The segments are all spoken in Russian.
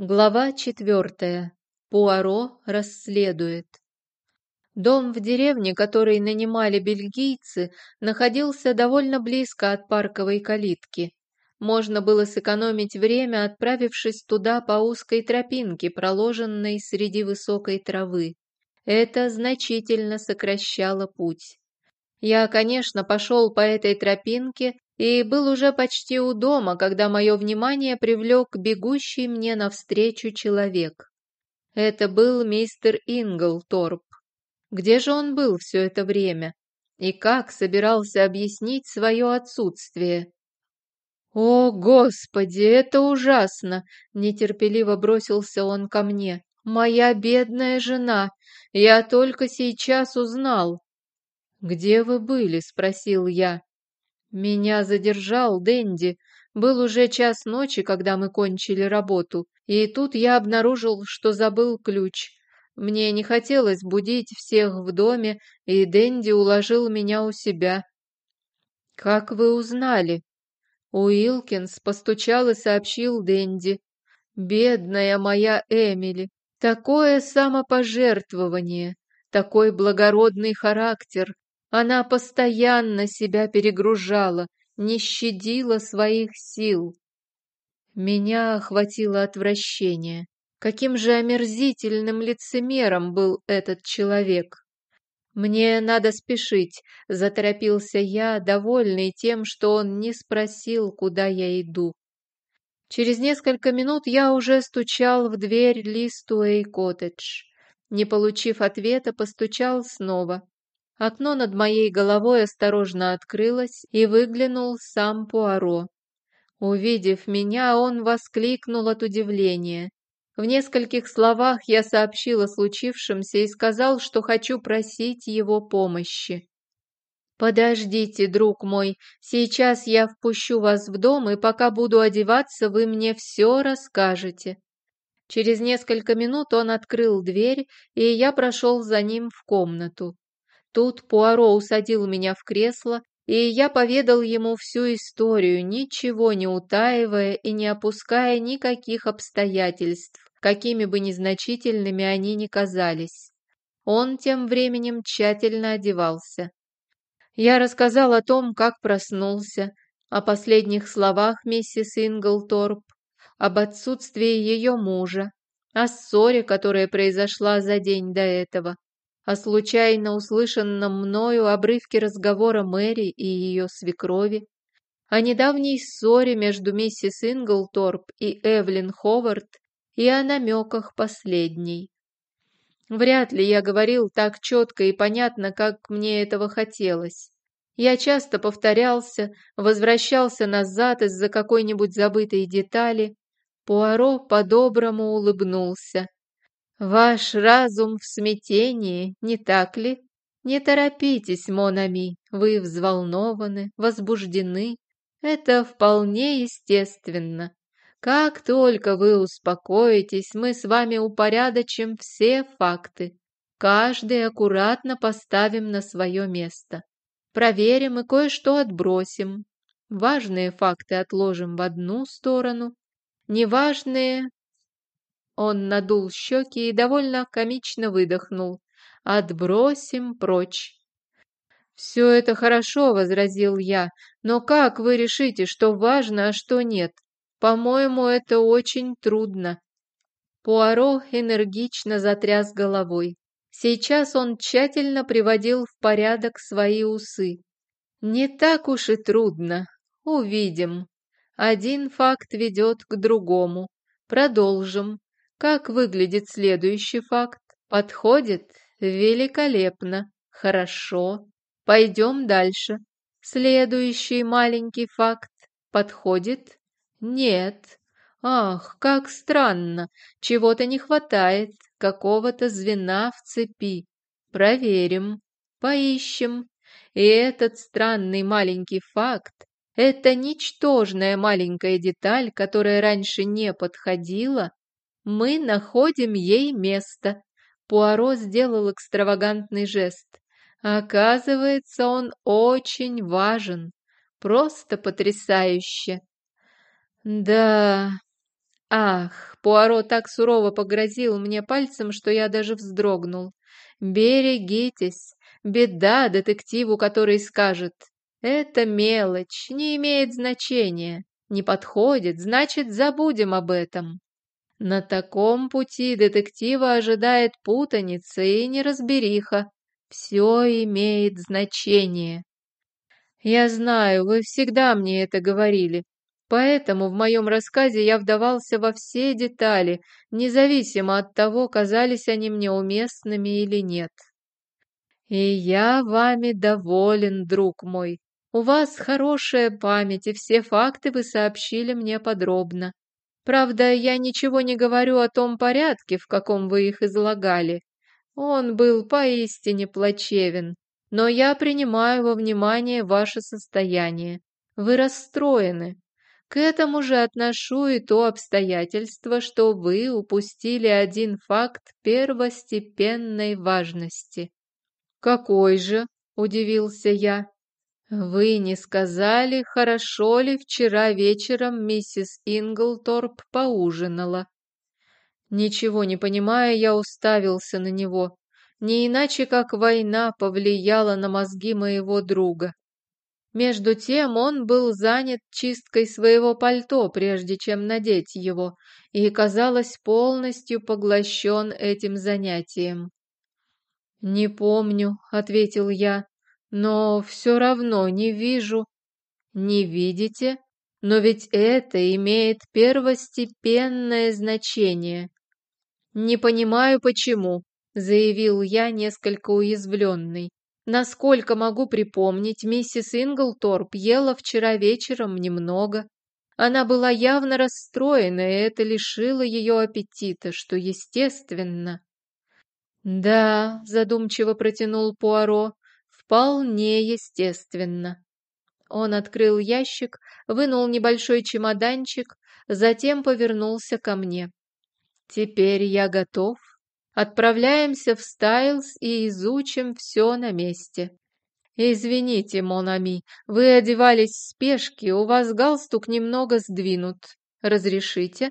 Глава четвертая. Пуаро расследует. Дом в деревне, который нанимали бельгийцы, находился довольно близко от парковой калитки. Можно было сэкономить время, отправившись туда по узкой тропинке, проложенной среди высокой травы. Это значительно сокращало путь. Я, конечно, пошел по этой тропинке, и был уже почти у дома, когда мое внимание привлек бегущий мне навстречу человек. Это был мистер Инглторп. Где же он был все это время? И как собирался объяснить свое отсутствие? «О, Господи, это ужасно!» — нетерпеливо бросился он ко мне. «Моя бедная жена! Я только сейчас узнал!» «Где вы были?» — спросил я. Меня задержал Дэнди. Был уже час ночи, когда мы кончили работу, и тут я обнаружил, что забыл ключ. Мне не хотелось будить всех в доме, и Дэнди уложил меня у себя. «Как вы узнали?» Уилкинс постучал и сообщил Дэнди. «Бедная моя Эмили! Такое самопожертвование, такой благородный характер, она постоянно себя перегружала, не щадила своих сил. Меня охватило отвращение. Каким же омерзительным лицемером был этот человек. «Мне надо спешить», — заторопился я, довольный тем, что он не спросил, куда я иду. Через несколько минут я уже стучал в дверь Листуэй коттедж. Не получив ответа, постучал снова. Окно над моей головой осторожно открылось, и выглянул сам Пуаро. Увидев меня, он воскликнул от удивления. В нескольких словах я сообщил о случившемся и сказал, что хочу просить его помощи. «Подождите, друг мой, сейчас я впущу вас в дом, и пока буду одеваться, вы мне все расскажете». Через несколько минут он открыл дверь, и я прошел за ним в комнату. Тут Пуаро усадил меня в кресло, и я поведал ему всю историю, ничего не утаивая и не опуская никаких обстоятельств, какими бы незначительными они ни казались. Он тем временем тщательно одевался. Я рассказал о том, как проснулся, о последних словах миссис Инглторп, об отсутствии ее мужа, о ссоре, которая произошла за день до этого, о случайно услышанном мною обрывке разговора Мэри и ее свекрови, о недавней ссоре между миссис Инглторп и Эвлин Ховард и о намеках последней. Вряд ли я говорил так четко и понятно, как мне этого хотелось. Я часто повторялся, возвращался назад из-за какой-нибудь забытой детали. Пуаро по-доброму улыбнулся. Ваш разум в смятении, не так ли? Не торопитесь, Монами, вы взволнованы, возбуждены. Это вполне естественно. Как только вы успокоитесь, мы с вами упорядочим все факты. Каждый аккуратно поставим на свое место. Проверим и кое-что отбросим. Важные факты отложим в одну сторону, неважные он надул щеки и довольно комично выдохнул. «Отбросим прочь». «Все это хорошо», — возразил я, «но как вы решите, что важно, а что нет? По-моему, это очень трудно». Пуаро энергично затряс головой. Сейчас он тщательно приводил в порядок свои усы. «Не так уж и трудно. Увидим. Один факт ведет к другому. Продолжим. Как выглядит следующий факт? Подходит? Великолепно. Хорошо. Пойдем дальше. Следующий маленький факт. Подходит? Нет. Ах, как странно. Чего-то не хватает. Какого-то звена в цепи. Проверим. Поищем. И этот странный маленький факт это ничтожная маленькая деталь, которая раньше не подходила, мы находим ей место. Пуаро сделал экстравагантный жест. Оказывается, он очень важен. Просто потрясающе. Да, Ах, Пуаро так сурово погрозил мне пальцем, что я даже вздрогнул. Берегитесь, беда детективу, который скажет, это мелочь, не имеет значения, не подходит, значит, забудем об этом. На таком пути детектива ожидает путаница и неразбериха. Все имеет значение. Я знаю, вы всегда мне это говорили, Поэтому в моем рассказе я вдавался во все детали, независимо от того, казались они мне уместными или нет. И я вами доволен, друг мой. У вас хорошая память, и все факты вы сообщили мне подробно. Правда, я ничего не говорю о том порядке, в каком вы их излагали. Он был поистине плачевен, но я принимаю во внимание ваше состояние. Вы расстроены, к этому же отношу и то обстоятельство, что вы упустили один факт первостепенной важности. «Какой же?» – удивился я. «Вы не сказали, хорошо ли вчера вечером миссис Инглторп поужинала?» Ничего не понимая, я уставился на него. Не иначе, как война повлияла на мозги моего друга. Между тем он был занят чисткой своего пальто, прежде чем надеть его, и, казалось, полностью поглощен этим занятием. «Не помню», — ответил я, — «но все равно не вижу». «Не видите? Но ведь это имеет первостепенное значение». «Не понимаю, почему», — заявил я, несколько уязвленный. Насколько могу припомнить, миссис Инглторп ела вчера вечером немного. Она была явно расстроена, и это лишило ее аппетита, что естественно. «Да», — задумчиво протянул Пуаро, — «вполне естественно». Он открыл ящик, вынул небольшой чемоданчик, затем повернулся ко мне. «Теперь я готов». Отправляемся в Стайлз и изучим все на месте. Извините, Монами, вы одевались в спешке, у вас галстук немного сдвинут. Разрешите?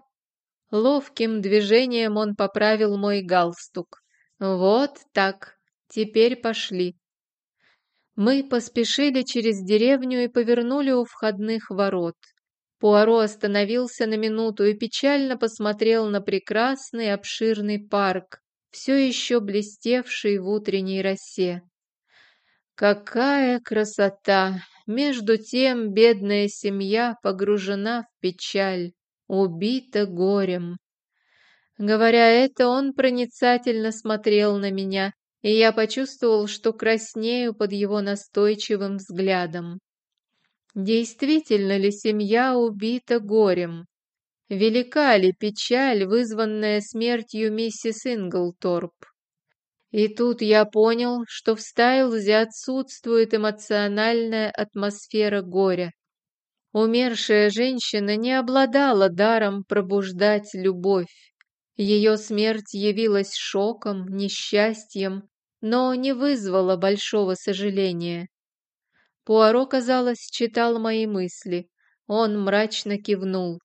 Ловким движением он поправил мой галстук. Вот так. Теперь пошли. Мы поспешили через деревню и повернули у входных ворот. Пуаро остановился на минуту и печально посмотрел на прекрасный обширный парк, все еще блестевший в утренней росе. Какая красота! Между тем бедная семья погружена в печаль, убита горем. Говоря это, он проницательно смотрел на меня, и я почувствовал, что краснею под его настойчивым взглядом. Действительно ли семья убита горем? Велика ли печаль, вызванная смертью миссис Инглторп? И тут я понял, что в Стайлзе отсутствует эмоциональная атмосфера горя. Умершая женщина не обладала даром пробуждать любовь. Ее смерть явилась шоком, несчастьем, но не вызвала большого сожаления. Пуаро, казалось, читал мои мысли. Он мрачно кивнул.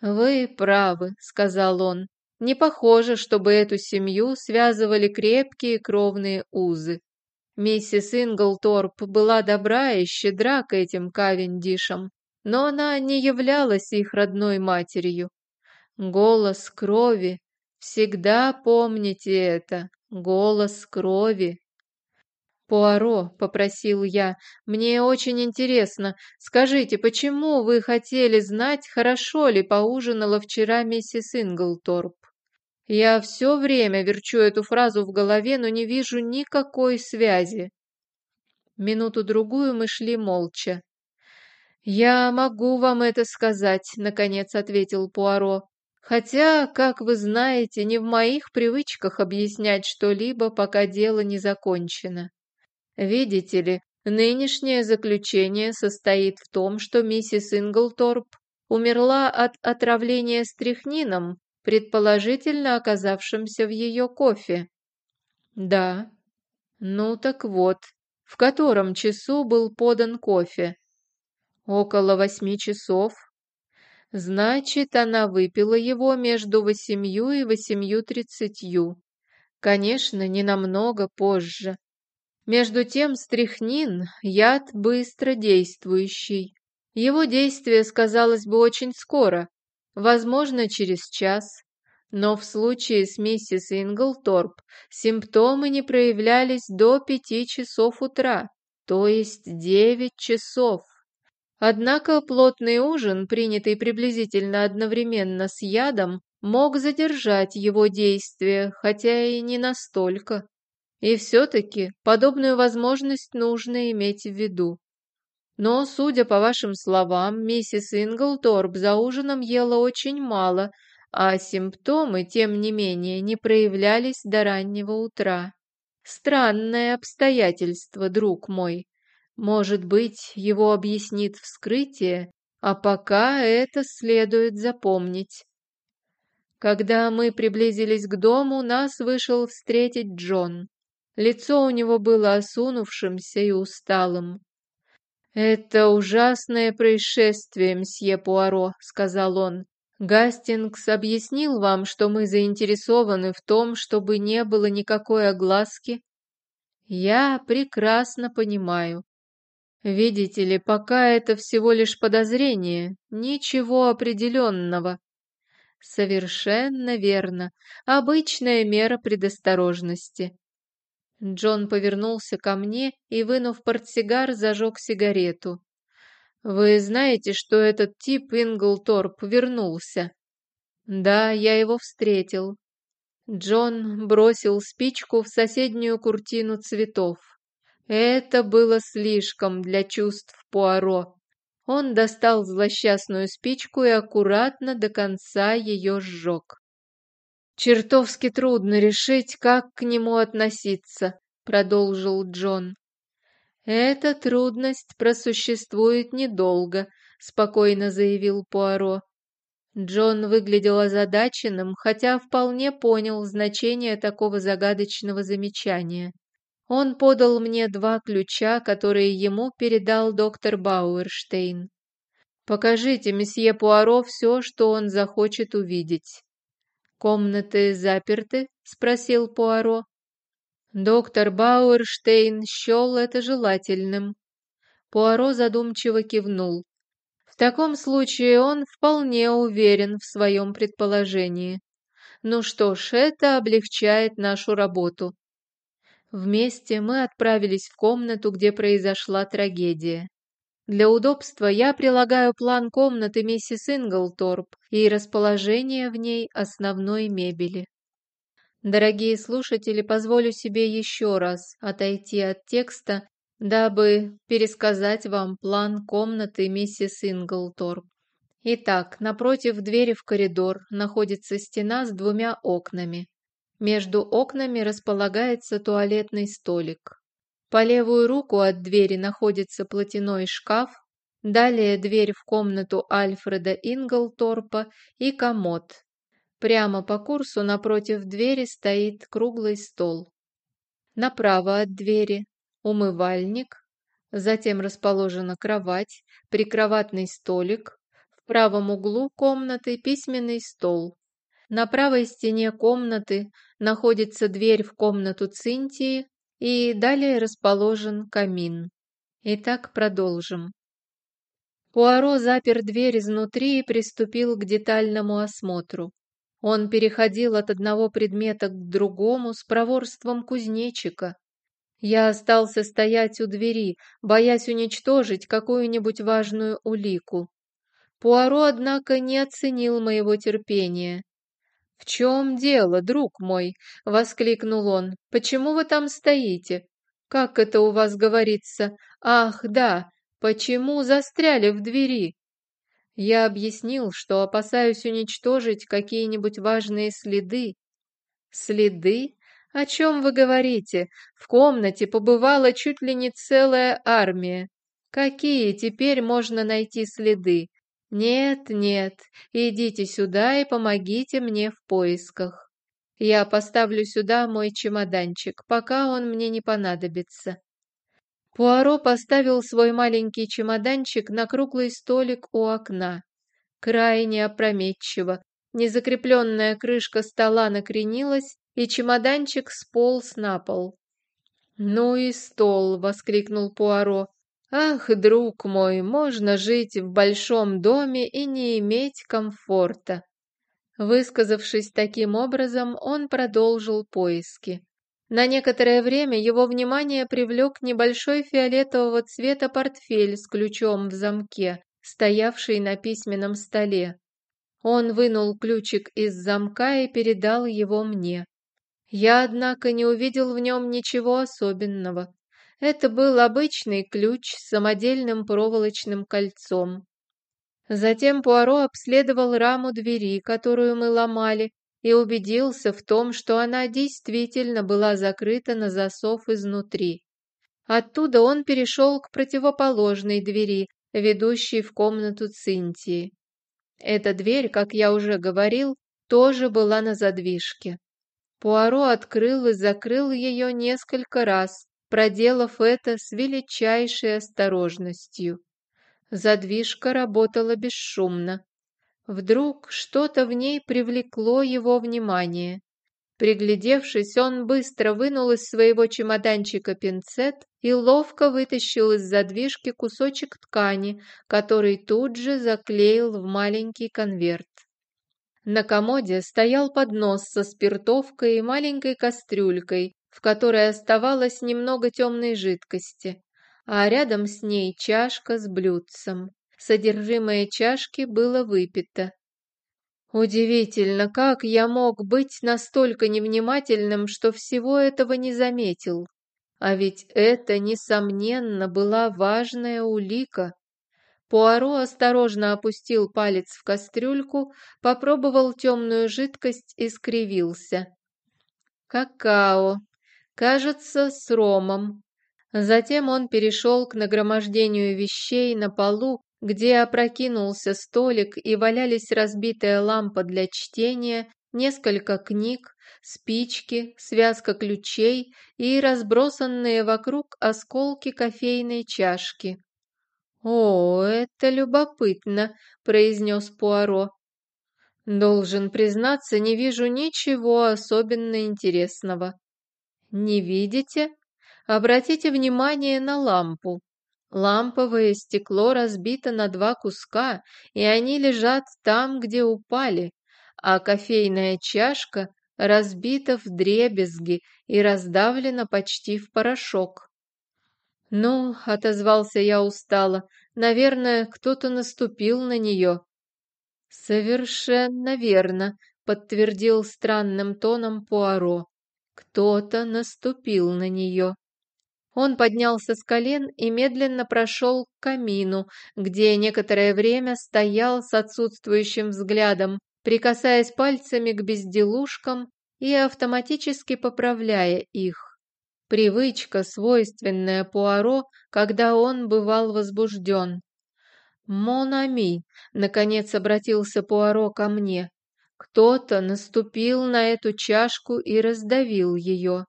«Вы правы», — сказал он. «Не похоже, чтобы эту семью связывали крепкие кровные узы. Миссис Инглторп была добра и щедра к этим Кавендишам, но она не являлась их родной матерью. Голос крови, всегда помните это, голос крови. «Пуаро», — попросил я, — «мне очень интересно. Скажите, почему вы хотели знать, хорошо ли поужинала вчера миссис Инглторп?» Я все время верчу эту фразу в голове, но не вижу никакой связи. Минуту-другую мы шли молча. «Я могу вам это сказать», — наконец ответил Пуаро. «Хотя, как вы знаете, не в моих привычках объяснять что-либо, пока дело не закончено». Видите ли, нынешнее заключение состоит в том, что миссис Инглторп умерла от отравления стрихнином, предположительно оказавшимся в ее кофе. Да. Ну так вот, в котором часу был подан кофе? Около восьми часов. Значит, она выпила его между восемью и восемью тридцатью. Конечно, не намного позже. Между тем стрихнин – яд быстро действующий. Его действие сказалось бы очень скоро, возможно, через час. Но в случае с миссис Инглторп симптомы не проявлялись до пяти часов утра, то есть девять часов. Однако плотный ужин, принятый приблизительно одновременно с ядом, мог задержать его действие, хотя и не настолько. И все-таки подобную возможность нужно иметь в виду. Но, судя по вашим словам, миссис Инглторп за ужином ела очень мало, а симптомы, тем не менее, не проявлялись до раннего утра. Странное обстоятельство, друг мой. Может быть, его объяснит вскрытие, а пока это следует запомнить. Когда мы приблизились к дому, нас вышел встретить Джон. Лицо у него было осунувшимся и усталым. «Это ужасное происшествие, мсье Пуаро», — сказал он. «Гастингс объяснил вам, что мы заинтересованы в том, чтобы не было никакой огласки?» «Я прекрасно понимаю. Видите ли, пока это всего лишь подозрение, ничего определенного». «Совершенно верно. Обычная мера предосторожности. Джон повернулся ко мне и, вынув портсигар, зажег сигарету. «Вы знаете, что этот тип Инглторп вернулся?» «Да, я его встретил». Джон бросил спичку в соседнюю куртину цветов. Это было слишком для чувств Пуаро. Он достал злосчастную спичку и аккуратно до конца ее сжег. «Чертовски трудно решить, как к нему относиться», — продолжил Джон. «Эта трудность просуществует недолго», — спокойно заявил Пуаро. Джон выглядел озадаченным, хотя вполне понял значение такого загадочного замечания. Он подал мне два ключа, которые ему передал доктор Бауэрштейн. «Покажите месье Пуаро все, что он захочет увидеть». «Комнаты заперты?» — спросил Пуаро. Доктор Бауэрштейн счел это желательным. Пуаро задумчиво кивнул. В таком случае он вполне уверен в своем предположении. Ну что ж, это облегчает нашу работу. Вместе мы отправились в комнату, где произошла трагедия. Для удобства я прилагаю план комнаты миссис Инглторп и расположение в ней основной мебели. Дорогие слушатели, позволю себе еще раз отойти от текста, дабы пересказать вам план комнаты миссис Инглторп. Итак, напротив двери в коридор находится стена с двумя окнами. Между окнами располагается туалетный столик. По левую руку от двери находится платяной шкаф, далее дверь в комнату Альфреда Инглторпа и комод. Прямо по курсу напротив двери стоит круглый стол. Направо от двери умывальник, затем расположена кровать, прикроватный столик, в правом углу комнаты письменный стол. На правой стене комнаты находится дверь в комнату Цинтии, и далее расположен камин. Итак, продолжим. Пуаро запер дверь изнутри и приступил к детальному осмотру. Он переходил от одного предмета к другому с проворством кузнечика. Я остался стоять у двери, боясь уничтожить какую-нибудь важную улику. Пуаро, однако, не оценил моего терпения. «В чем дело, друг мой?» — воскликнул он. «Почему вы там стоите? Как это у вас говорится? Ах, да, почему застряли в двери?» Я объяснил, что опасаюсь уничтожить какие-нибудь важные следы. «Следы? О чем вы говорите? В комнате побывала чуть ли не целая армия. Какие теперь можно найти следы? «Нет, нет, идите сюда и помогите мне в поисках. Я поставлю сюда мой чемоданчик, пока он мне не понадобится». Пуаро поставил свой маленький чемоданчик на круглый столик у окна. крайне опрометчиво. Незакрепленная крышка стола накренилась, и чемоданчик сполз на пол. «Ну и стол!» — воскликнул Пуаро. «Ах, друг мой, можно жить в большом доме и не иметь комфорта!» Высказавшись таким образом, он продолжил поиски. На некоторое время его внимание привлек небольшой фиолетового цвета портфель с ключом в замке, стоявший на письменном столе. Он вынул ключик из замка и передал его мне. Я, однако, не увидел в нем ничего особенного. Это был обычный ключ с самодельным проволочным кольцом. Затем Пуаро обследовал раму двери, которую мы ломали, и убедился в том, что она действительно была закрыта на засов изнутри. Оттуда он перешел к противоположной двери, ведущей в комнату Цинтии. Эта дверь, как я уже говорил, тоже была на задвижке. Пуаро открыл и закрыл ее несколько раз, проделав это с величайшей осторожностью. Задвижка работала бесшумно. Вдруг что-то в ней привлекло его внимание. Приглядевшись, он быстро вынул из своего чемоданчика пинцет и ловко вытащил из задвижки кусочек ткани, который тут же заклеил в маленький конверт. На комоде стоял поднос со спиртовкой и маленькой кастрюлькой, в которой оставалось немного темной жидкости а рядом с ней чашка с блюдцем. Содержимое чашки было выпито. Удивительно, как я мог быть настолько невнимательным, что всего этого не заметил. А ведь это, несомненно, была важная улика. Пуаро осторожно опустил палец в кастрюльку, попробовал темную жидкость и скривился. Какао. Кажется, с ромом. Затем он перешел к нагромождению вещей на полу, где опрокинулся столик и валялись разбитая лампа для чтения, несколько книг, спички, связка ключей и разбросанные вокруг осколки кофейной чашки. «О, это любопытно», — произнес Пуаро. «Должен признаться, не вижу ничего особенно интересного». «Не видите?» Обратите внимание на лампу. Ламповое стекло разбито на два куска, и они лежат там, где упали, а кофейная чашка разбита в дребезги и раздавлена почти в порошок. «Ну», — отозвался я устало, — «наверное, кто-то наступил на нее». «Совершенно верно», — подтвердил странным тоном Пуаро. «Кто-то наступил на нее». Он поднялся с колен и медленно прошел к камину, где некоторое время стоял с отсутствующим взглядом, прикасаясь пальцами к безделушкам и автоматически поправляя их. Привычка, свойственная Пуаро, когда он бывал возбужден. «Монами!» — наконец обратился Пуаро ко мне. «Кто-то наступил на эту чашку и раздавил ее.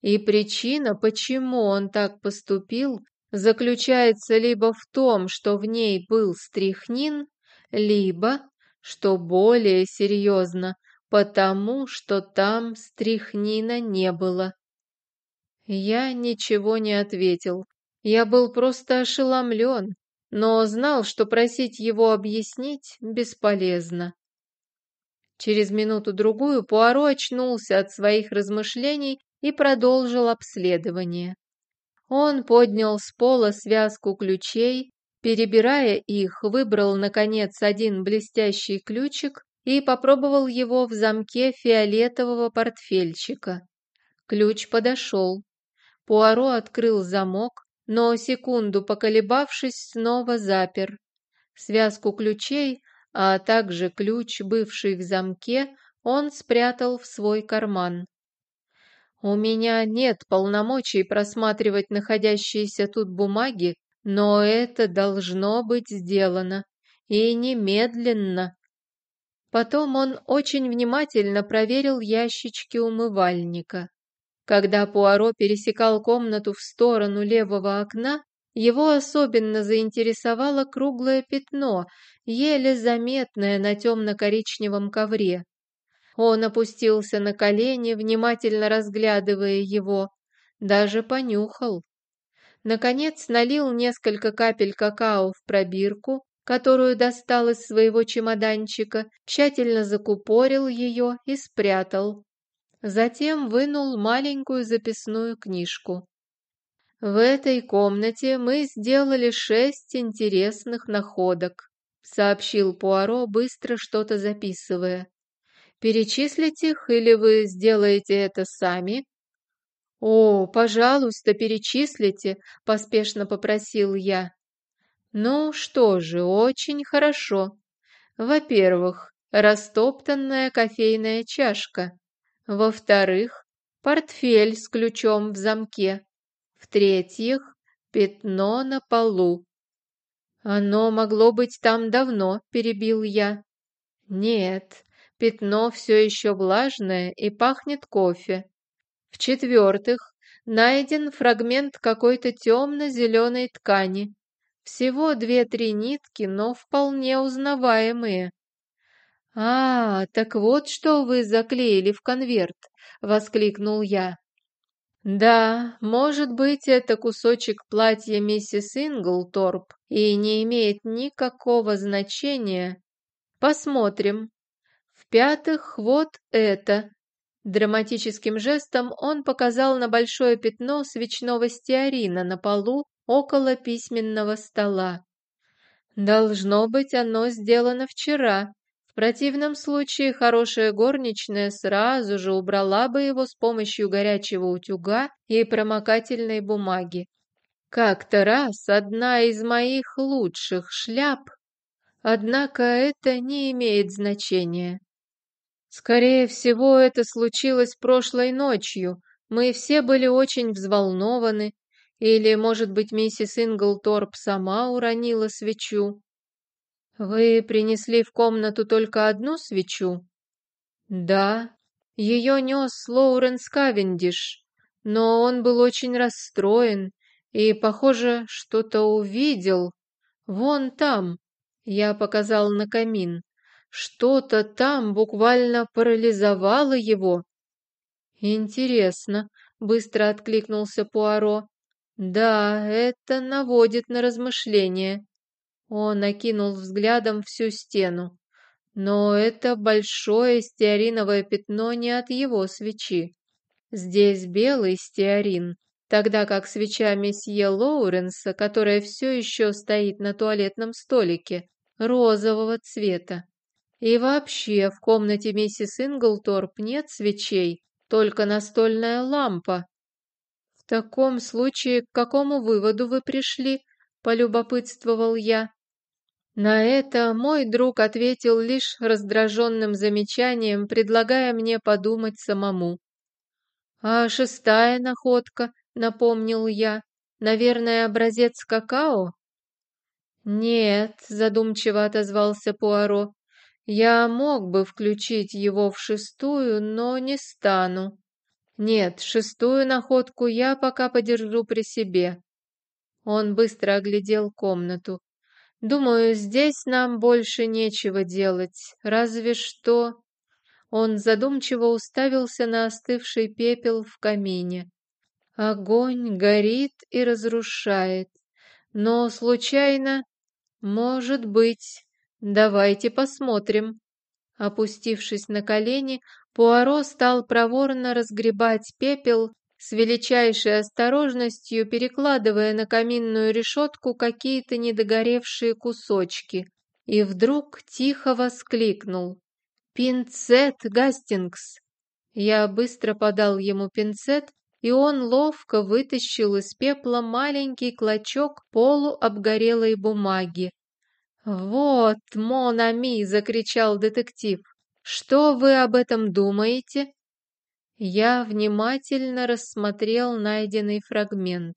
И причина, почему он так поступил, заключается либо в том, что в ней был стрихнин, либо, что более серьезно, потому что там стрихнина не было. Я ничего не ответил. Я был просто ошеломлен, но знал, что просить его объяснить бесполезно. Через минуту-другую Пуаро очнулся от своих размышлений и продолжил обследование. Он поднял с пола связку ключей, перебирая их, выбрал, наконец, один блестящий ключик и попробовал его в замке фиолетового портфельчика. Ключ подошел. Пуаро открыл замок, но, секунду поколебавшись, снова запер. Связку ключей, а также ключ, бывший в замке, он спрятал в свой карман. У меня нет полномочий просматривать находящиеся тут бумаги, но это должно быть сделано. И немедленно. Потом он очень внимательно проверил ящички умывальника. Когда Пуаро пересекал комнату в сторону левого окна, Его особенно заинтересовало круглое пятно, еле заметное на темно-коричневом ковре. Он опустился на колени, внимательно разглядывая его, даже понюхал. Наконец налил несколько капель какао в пробирку, которую достал из своего чемоданчика, тщательно закупорил ее и спрятал. Затем вынул маленькую записную книжку. В этой комнате мы сделали шесть интересных находок, сообщил Пуаро, быстро что-то записывая. Перечислить их или вы сделаете это сами? О, пожалуйста, перечислите, поспешно попросил я. Ну что же, очень хорошо. Во-первых, растоптанная кофейная чашка. Во-вторых, портфель с ключом в замке. В-третьих, пятно на полу. Оно могло быть там давно, перебил я. Нет, Пятно все еще влажное и пахнет кофе. В-четвертых, найден фрагмент какой-то темно-зеленой ткани. Всего две-три нитки, но вполне узнаваемые. «А, так вот что вы заклеили в конверт!» — воскликнул я. «Да, может быть, это кусочек платья миссис Инглторп и не имеет никакого значения. Посмотрим, в-пятых, вот это. Драматическим жестом он показал на большое пятно свечного стеарина на полу около письменного стола. Должно быть, оно сделано вчера. В противном случае хорошая горничная сразу же убрала бы его с помощью горячего утюга и промокательной бумаги. Как-то раз одна из моих лучших шляп, однако это не имеет значения. Скорее всего, это случилось прошлой ночью. Мы все были очень взволнованы. Или, может быть, миссис Инглторп сама уронила свечу. Вы принесли в комнату только одну свечу? Да. Ее нес Лоуренс Кавендиш, но он был очень расстроен и, похоже, что-то увидел. Вон там. Я показал на камин. Что-то там буквально парализовало его. Интересно, быстро откликнулся Пуаро. Да, это наводит на размышления. Он окинул взглядом всю стену. Но это большое стеариновое пятно не от его свечи. Здесь белый стеарин, тогда как свеча месье Лоуренса, которая все еще стоит на туалетном столике, розового цвета. И вообще, в комнате миссис Инглторп нет свечей, только настольная лампа. В таком случае, к какому выводу вы пришли? Полюбопытствовал я. На это мой друг ответил лишь раздраженным замечанием, предлагая мне подумать самому. «А шестая находка», — напомнил я, — «наверное, образец какао?» «Нет», — задумчиво отозвался Пуаро, я мог бы включить его в шестую, но не стану. Нет, шестую находку я пока подержу при себе. Он быстро оглядел комнату. Думаю, здесь нам больше нечего делать, разве что... Он задумчиво уставился на остывший пепел в камине. Огонь горит и разрушает. Но случайно... Может быть, «Давайте посмотрим». Опустившись на колени, Пуаро стал проворно разгребать пепел, с величайшей осторожностью перекладывая на каминную решетку какие-то недогоревшие кусочки, и вдруг тихо воскликнул. «Пинцет, Гастингс!» Я быстро подал ему пинцет, и он ловко вытащил из пепла маленький клочок полуобгорелой бумаги, «Вот, Монами!» — закричал детектив. «Что вы об этом думаете?» Я внимательно рассмотрел найденный фрагмент.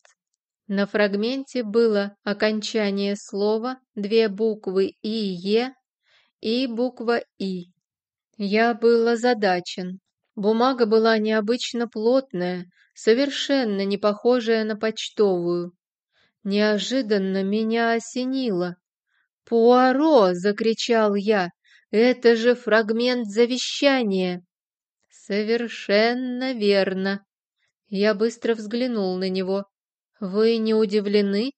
На фрагменте было окончание слова, две буквы И, Е и буква И. Я был озадачен. Бумага была необычно плотная, совершенно не похожая на почтовую. Неожиданно меня осенило. «Пуаро!» — закричал я. «Это же фрагмент завещания!» «Совершенно верно!» Я быстро взглянул на него. «Вы не удивлены?»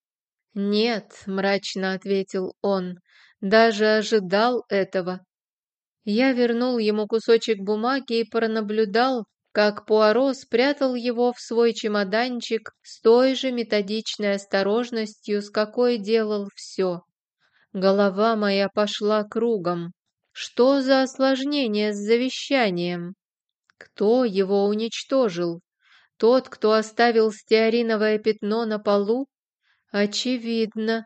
«Нет», — мрачно ответил он, — «даже ожидал этого». Я вернул ему кусочек бумаги и пронаблюдал, как Пуаро спрятал его в свой чемоданчик с той же методичной осторожностью, с какой делал все. Голова моя пошла кругом. Что за осложнение с завещанием? Кто его уничтожил? Тот, кто оставил стеариновое пятно на полу? Очевидно.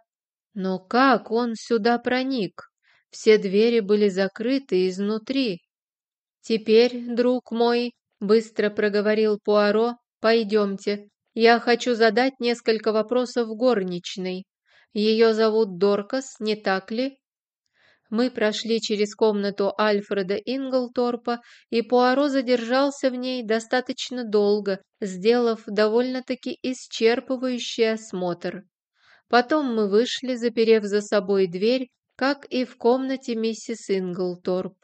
Но как он сюда проник? Все двери были закрыты изнутри. Теперь, друг мой, быстро проговорил Пуаро, пойдемте. Я хочу задать несколько вопросов горничной. Ее зовут Доркас, не так ли? Мы прошли через комнату Альфреда Инглторпа, и Пуаро задержался в ней достаточно долго, сделав довольно-таки исчерпывающий осмотр. Потом мы вышли, заперев за собой дверь, как и в комнате миссис Инглторп.